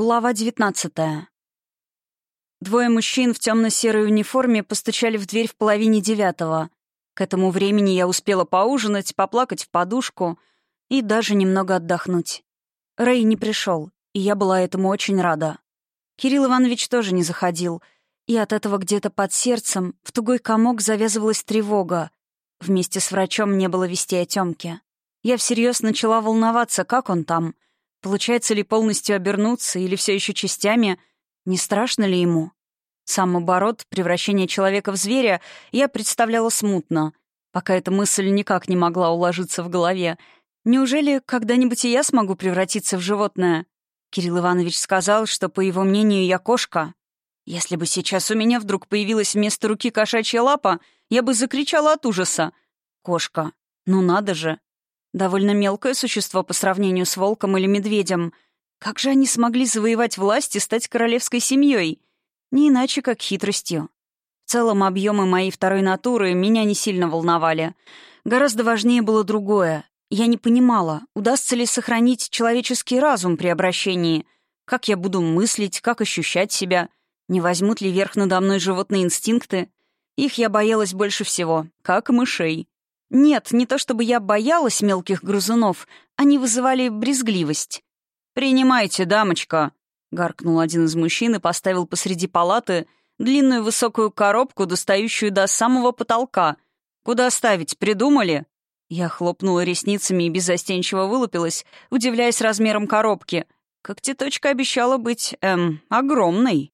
Глава 19. Двое мужчин в темно-серой униформе постучали в дверь в половине девятого. К этому времени я успела поужинать, поплакать в подушку и даже немного отдохнуть. Рэй не пришел, и я была этому очень рада. Кирилл Иванович тоже не заходил, и от этого где-то под сердцем в тугой комок завязывалась тревога. Вместе с врачом не было вести о Тёмке. Я всерьез начала волноваться, как он там — Получается ли полностью обернуться или все еще частями? Не страшно ли ему? Сам оборот, превращение человека в зверя, я представляла смутно, пока эта мысль никак не могла уложиться в голове. Неужели когда-нибудь и я смогу превратиться в животное? Кирилл Иванович сказал, что, по его мнению, я кошка. Если бы сейчас у меня вдруг появилась вместо руки кошачья лапа, я бы закричала от ужаса. Кошка. Ну надо же довольно мелкое существо по сравнению с волком или медведем. Как же они смогли завоевать власть и стать королевской семьей? Не иначе, как хитростью. В целом, объемы моей второй натуры меня не сильно волновали. Гораздо важнее было другое. Я не понимала, удастся ли сохранить человеческий разум при обращении, как я буду мыслить, как ощущать себя, не возьмут ли верх надо мной животные инстинкты. Их я боялась больше всего, как мышей. Нет, не то чтобы я боялась мелких грызунов, они вызывали брезгливость. «Принимайте, дамочка!» — гаркнул один из мужчин и поставил посреди палаты длинную высокую коробку, достающую до самого потолка. «Куда ставить, придумали?» Я хлопнула ресницами и безостенчиво вылупилась, удивляясь размером коробки. как теточка обещала быть, эм, огромной.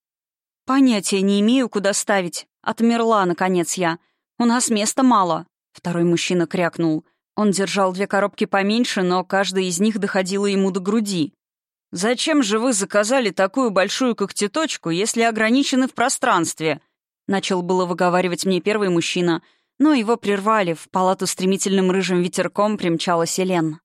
«Понятия не имею, куда ставить. Отмерла, наконец, я. У нас места мало». Второй мужчина крякнул. Он держал две коробки поменьше, но каждая из них доходила ему до груди. «Зачем же вы заказали такую большую когтеточку, если ограничены в пространстве?» Начал было выговаривать мне первый мужчина, но его прервали, в палату стремительным рыжим ветерком примчалась Елен.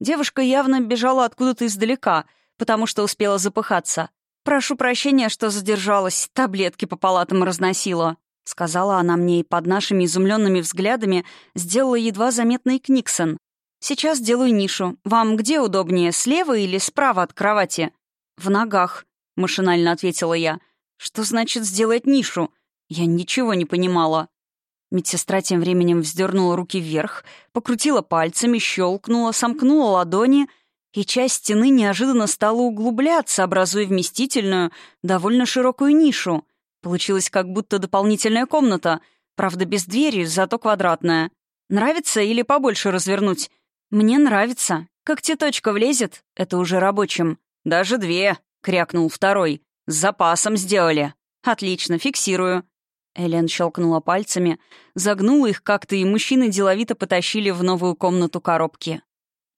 Девушка явно бежала откуда-то издалека, потому что успела запыхаться. «Прошу прощения, что задержалась, таблетки по палатам разносила». — сказала она мне, и под нашими изумленными взглядами сделала едва заметный книгсон. «Сейчас делаю нишу. Вам где удобнее, слева или справа от кровати?» «В ногах», — машинально ответила я. «Что значит сделать нишу?» Я ничего не понимала. Медсестра тем временем вздернула руки вверх, покрутила пальцами, щелкнула, сомкнула ладони, и часть стены неожиданно стала углубляться, образуя вместительную, довольно широкую нишу — Получилась как будто дополнительная комната, правда, без двери, зато квадратная. Нравится или побольше развернуть? Мне нравится. Как теточка влезет, это уже рабочим. «Даже две!» — крякнул второй. «С запасом сделали!» «Отлично, фиксирую!» Элен щелкнула пальцами, загнула их как-то, и мужчины деловито потащили в новую комнату коробки.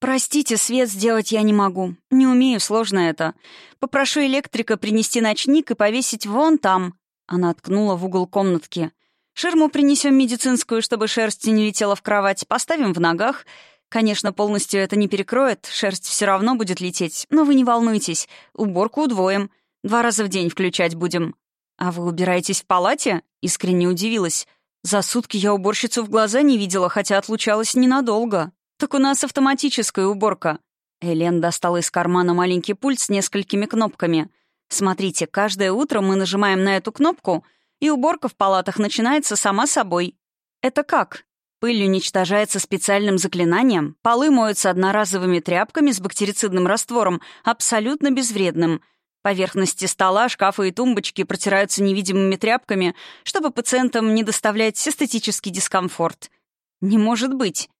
«Простите, свет сделать я не могу. Не умею, сложно это. Попрошу электрика принести ночник и повесить вон там». Она ткнула в угол комнатки. «Ширму принесем медицинскую, чтобы шерсть не летела в кровать. Поставим в ногах. Конечно, полностью это не перекроет, шерсть все равно будет лететь. Но вы не волнуйтесь, уборку удвоим. Два раза в день включать будем». «А вы убираетесь в палате?» — искренне удивилась. «За сутки я уборщицу в глаза не видела, хотя отлучалась ненадолго. Так у нас автоматическая уборка». Элен достала из кармана маленький пульт с несколькими кнопками — Смотрите, каждое утро мы нажимаем на эту кнопку, и уборка в палатах начинается сама собой. Это как? Пыль уничтожается специальным заклинанием, полы моются одноразовыми тряпками с бактерицидным раствором, абсолютно безвредным. Поверхности стола, шкафа и тумбочки протираются невидимыми тряпками, чтобы пациентам не доставлять эстетический дискомфорт. Не может быть.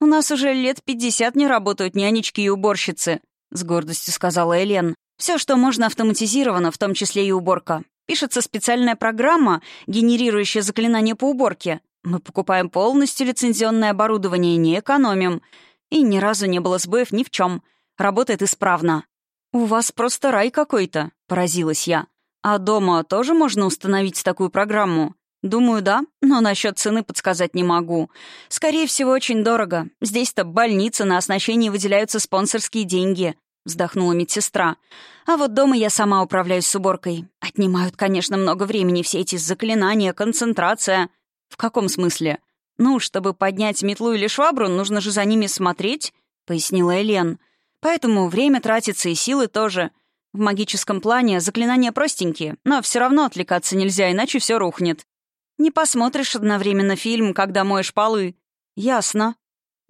У нас уже лет пятьдесят не работают нянечки и уборщицы, — с гордостью сказала Элен. Все, что можно, автоматизировано, в том числе и уборка. Пишется специальная программа, генерирующая заклинания по уборке. Мы покупаем полностью лицензионное оборудование, не экономим. И ни разу не было сбоев ни в чем. Работает исправно. «У вас просто рай какой-то», — поразилась я. «А дома тоже можно установить такую программу?» «Думаю, да, но насчет цены подсказать не могу. Скорее всего, очень дорого. Здесь-то больницы на оснащение выделяются спонсорские деньги вздохнула медсестра. «А вот дома я сама управляюсь с уборкой. Отнимают, конечно, много времени все эти заклинания, концентрация». «В каком смысле?» «Ну, чтобы поднять метлу или швабру, нужно же за ними смотреть», — пояснила Элен. «Поэтому время тратится и силы тоже. В магическом плане заклинания простенькие, но все равно отвлекаться нельзя, иначе все рухнет. Не посмотришь одновременно фильм, когда моешь полы». «Ясно»,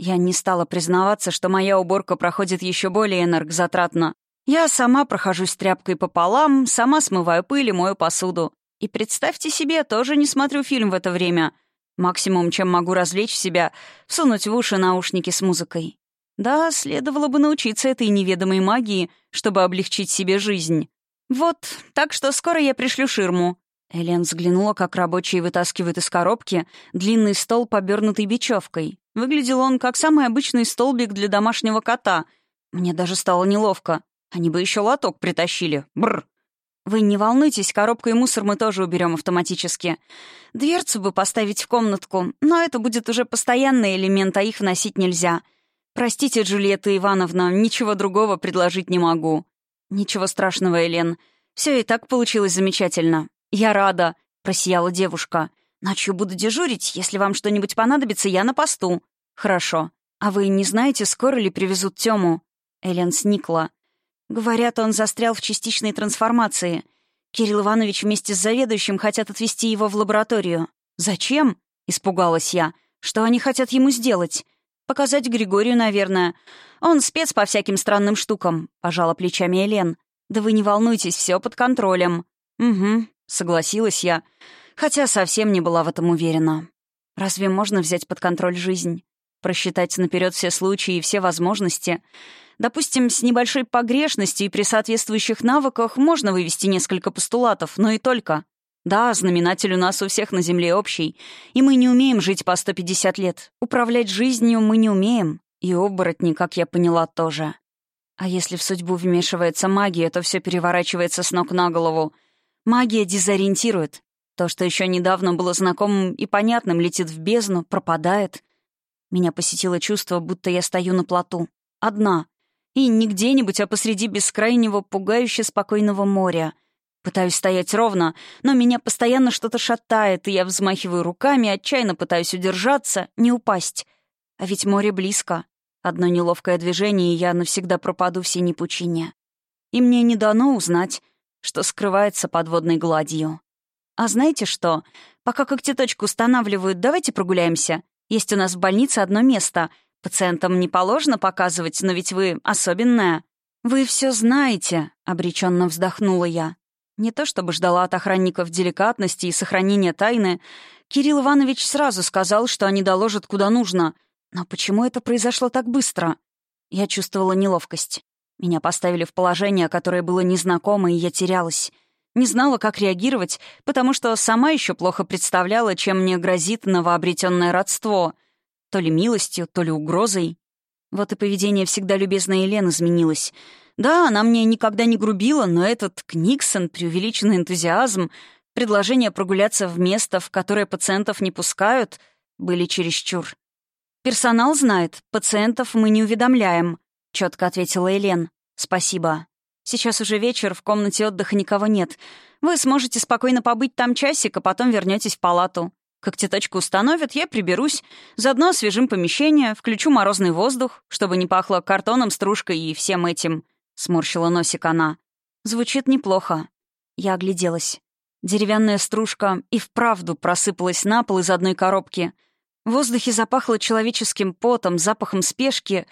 я не стала признаваться, что моя уборка проходит еще более энергозатратно. Я сама прохожусь тряпкой пополам, сама смываю пыль и мою посуду. И представьте себе, тоже не смотрю фильм в это время. Максимум, чем могу развлечь себя, всунуть в уши наушники с музыкой. Да, следовало бы научиться этой неведомой магии, чтобы облегчить себе жизнь. Вот, так что скоро я пришлю ширму. Элен взглянула, как рабочие вытаскивают из коробки длинный стол, побернутый бечевкой. Выглядел он как самый обычный столбик для домашнего кота. Мне даже стало неловко. Они бы еще лоток притащили. Бррр. «Вы не волнуйтесь, коробку и мусор мы тоже уберем автоматически. Дверцу бы поставить в комнатку, но это будет уже постоянный элемент, а их вносить нельзя. Простите, Джульетта Ивановна, ничего другого предложить не могу». «Ничего страшного, Элен. Все и так получилось замечательно. Я рада», — просияла «Девушка». буду дежурить, если вам что-нибудь понадобится, я на посту. Хорошо. А вы не знаете, скоро ли привезут Тему? Элен сникла. Говорят, он застрял в частичной трансформации. Кирилл Иванович вместе с заведующим хотят отвезти его в лабораторию. «Зачем?» — испугалась я. «Что они хотят ему сделать?» «Показать Григорию, наверное. Он спец по всяким странным штукам», — пожала плечами Элен. «Да вы не волнуйтесь, все под контролем». «Угу», — согласилась я, хотя совсем не была в этом уверена. Разве можно взять под контроль жизнь? Просчитать наперед все случаи и все возможности? Допустим, с небольшой погрешностью и при соответствующих навыках можно вывести несколько постулатов, но и только. Да, знаменатель у нас у всех на Земле общий, и мы не умеем жить по 150 лет. Управлять жизнью мы не умеем, и оборотни, как я поняла, тоже. А если в судьбу вмешивается магия, то все переворачивается с ног на голову. Магия дезориентирует, то, что еще недавно было знакомым и понятным, летит в бездну, пропадает. Меня посетило чувство, будто я стою на плоту. Одна. И не где-нибудь, а посреди бескрайнего, пугающе спокойного моря. Пытаюсь стоять ровно, но меня постоянно что-то шатает, и я взмахиваю руками, отчаянно пытаюсь удержаться, не упасть. А ведь море близко. Одно неловкое движение, и я навсегда пропаду в синей пучине. И мне не дано узнать, что скрывается под водной гладью. «А знаете что? Пока когтеточку устанавливают, давайте прогуляемся. Есть у нас в больнице одно место. Пациентам не положено показывать, но ведь вы особенная». «Вы все знаете», — обреченно вздохнула я. Не то чтобы ждала от охранников деликатности и сохранения тайны, Кирилл Иванович сразу сказал, что они доложат куда нужно. Но почему это произошло так быстро? Я чувствовала неловкость. Меня поставили в положение, которое было незнакомо, и я терялась. Не знала, как реагировать, потому что сама еще плохо представляла, чем мне грозит новообретенное родство. То ли милостью, то ли угрозой. Вот и поведение всегда любезной Елены изменилось. Да, она мне никогда не грубила, но этот Книксон, преувеличенный энтузиазм, предложение прогуляться в место, в которое пациентов не пускают, были чересчур. «Персонал знает, пациентов мы не уведомляем», — четко ответила Елен. «Спасибо». Сейчас уже вечер, в комнате отдыха никого нет. Вы сможете спокойно побыть там часик, а потом вернетесь в палату. Как теточку установят, я приберусь. Заодно освежим помещение, включу морозный воздух, чтобы не пахло картоном, стружкой и всем этим. Сморщила носик она. Звучит неплохо. Я огляделась. Деревянная стружка и вправду просыпалась на пол из одной коробки. В воздухе запахло человеческим потом, запахом спешки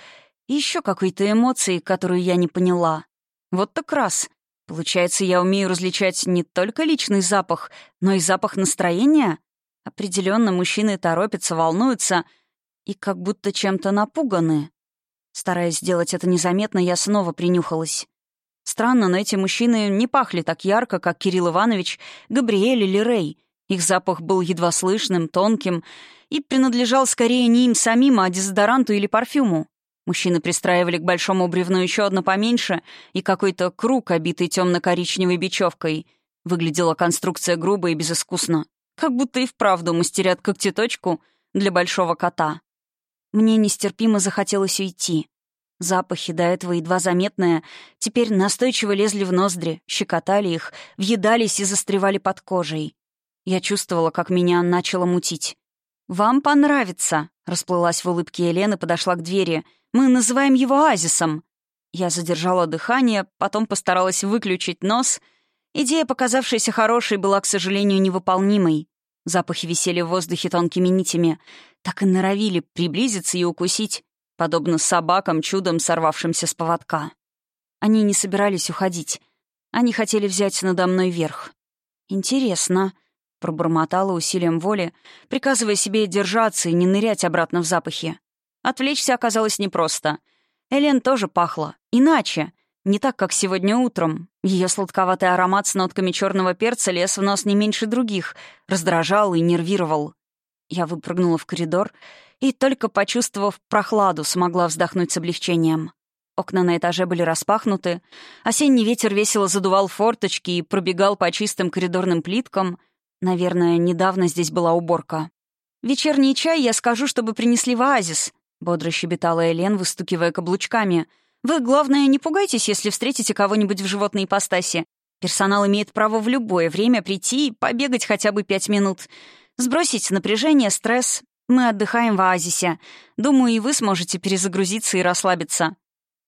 и еще какой-то эмоцией, которую я не поняла. Вот так раз. Получается, я умею различать не только личный запах, но и запах настроения? Определенно, мужчины торопятся, волнуются и как будто чем-то напуганы. Стараясь сделать это незаметно, я снова принюхалась. Странно, но эти мужчины не пахли так ярко, как Кирилл Иванович, Габриэль или Рэй. Их запах был едва слышным, тонким и принадлежал скорее не им самим, а дезодоранту или парфюму. Мужчины пристраивали к большому бревну еще одно поменьше и какой-то круг, обитый темно-коричневой бечевкой. Выглядела конструкция грубо и безыскусно. Как будто и вправду мастерят когтеточку для большого кота. Мне нестерпимо захотелось уйти. Запахи, до этого едва заметные, теперь настойчиво лезли в ноздри, щекотали их, въедались и застревали под кожей. Я чувствовала, как меня начало мутить. «Вам понравится», — расплылась в улыбке Елены, подошла к двери. «Мы называем его азисом. Я задержала дыхание, потом постаралась выключить нос. Идея, показавшаяся хорошей, была, к сожалению, невыполнимой. Запахи висели в воздухе тонкими нитями. Так и норовили приблизиться и укусить, подобно собакам, чудом сорвавшимся с поводка. Они не собирались уходить. Они хотели взять надо мной верх. Интересно, пробормотала усилием воли, приказывая себе держаться и не нырять обратно в запахи. Отвлечься оказалось непросто. Элен тоже пахла. Иначе. Не так, как сегодня утром. Ее сладковатый аромат с нотками черного перца лез в нос не меньше других, раздражал и нервировал. Я выпрыгнула в коридор и, только почувствовав прохладу, смогла вздохнуть с облегчением. Окна на этаже были распахнуты, осенний ветер весело задувал форточки и пробегал по чистым коридорным плиткам — Наверное, недавно здесь была уборка. «Вечерний чай я скажу, чтобы принесли в оазис», — бодро щебетала Элен, выстукивая каблучками. «Вы, главное, не пугайтесь, если встретите кого-нибудь в животной ипостаси. Персонал имеет право в любое время прийти и побегать хотя бы пять минут. Сбросить напряжение, стресс. Мы отдыхаем в оазисе. Думаю, и вы сможете перезагрузиться и расслабиться».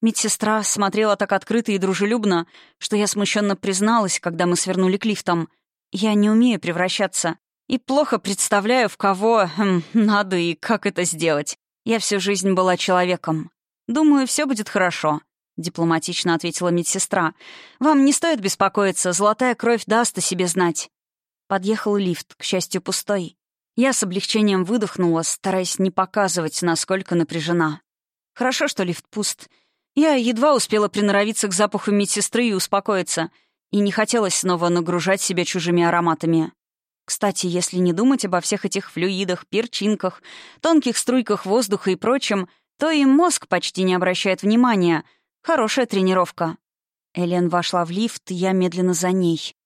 Медсестра смотрела так открыто и дружелюбно, что я смущенно призналась, когда мы свернули к лифтам — я не умею превращаться и плохо представляю, в кого эм, надо и как это сделать. Я всю жизнь была человеком. Думаю, все будет хорошо», — дипломатично ответила медсестра. «Вам не стоит беспокоиться, золотая кровь даст о себе знать». Подъехал лифт, к счастью, пустой. Я с облегчением выдохнула, стараясь не показывать, насколько напряжена. Хорошо, что лифт пуст. Я едва успела приноровиться к запаху медсестры и успокоиться — и не хотелось снова нагружать себя чужими ароматами. Кстати, если не думать обо всех этих флюидах, перчинках, тонких струйках воздуха и прочем, то и мозг почти не обращает внимания. Хорошая тренировка. Элен вошла в лифт, я медленно за ней.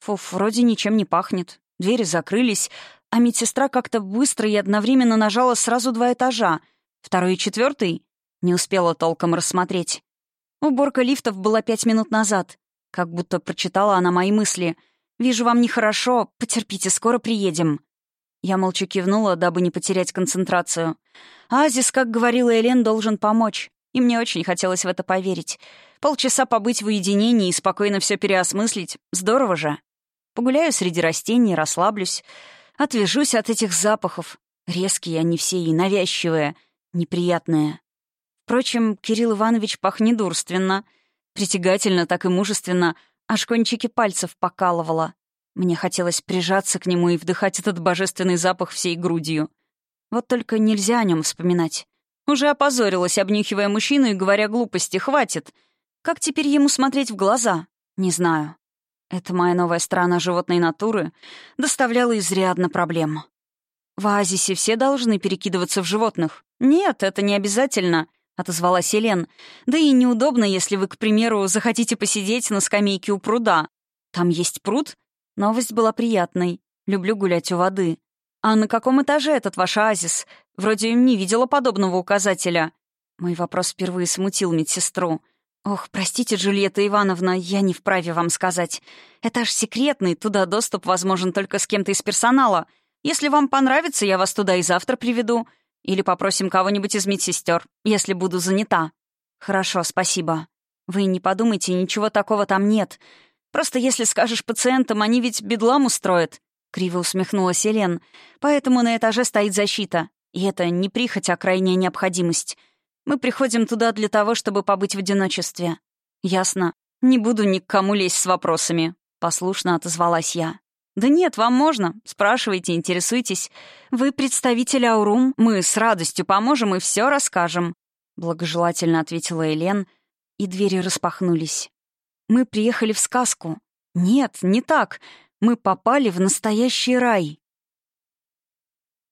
Фуф, вроде ничем не пахнет. Двери закрылись, а медсестра как-то быстро и одновременно нажала сразу два этажа. Второй и четвертый. Не успела толком рассмотреть. Уборка лифтов была пять минут назад как будто прочитала она мои мысли. «Вижу, вам нехорошо. Потерпите, скоро приедем». Я молча кивнула, дабы не потерять концентрацию. «Азис, как говорила Элен, должен помочь. И мне очень хотелось в это поверить. Полчаса побыть в уединении и спокойно все переосмыслить. Здорово же. Погуляю среди растений, расслаблюсь. Отвяжусь от этих запахов. Резкие они все и навязчивые, неприятные. Впрочем, Кирилл Иванович пахнет недурственно — Притягательно так и мужественно, аж кончики пальцев покалывало. Мне хотелось прижаться к нему и вдыхать этот божественный запах всей грудью. Вот только нельзя о нем вспоминать. Уже опозорилась, обнюхивая мужчину и говоря глупости «хватит». Как теперь ему смотреть в глаза? Не знаю. Эта моя новая страна животной натуры доставляла изрядно проблем. В оазисе все должны перекидываться в животных. Нет, это не обязательно — отозвалась Елен. Да и неудобно, если вы, к примеру, захотите посидеть на скамейке у пруда. Там есть пруд, Новость была приятной. Люблю гулять у воды. А на каком этаже этот ваш оазис? Вроде не видела подобного указателя. Мой вопрос впервые смутил медсестру. «Ох, простите, Джульетта Ивановна, я не вправе вам сказать. Этаж секретный, туда доступ возможен только с кем-то из персонала. Если вам понравится, я вас туда и завтра приведу. Или попросим кого-нибудь из медсестер, если буду занята». «Хорошо, спасибо. Вы не подумайте, ничего такого там нет. Просто если скажешь пациентам, они ведь бедлам устроят». Криво усмехнулась Елен. «Поэтому на этаже стоит защита. И это не прихоть, а крайняя необходимость. Мы приходим туда для того, чтобы побыть в одиночестве». «Ясно. Не буду ни к кому лезть с вопросами», — послушно отозвалась я. «Да нет, вам можно. Спрашивайте, интересуйтесь. Вы представитель Аурум, мы с радостью поможем и все расскажем», — благожелательно ответила Элен, и двери распахнулись. «Мы приехали в сказку. Нет, не так. Мы попали в настоящий рай».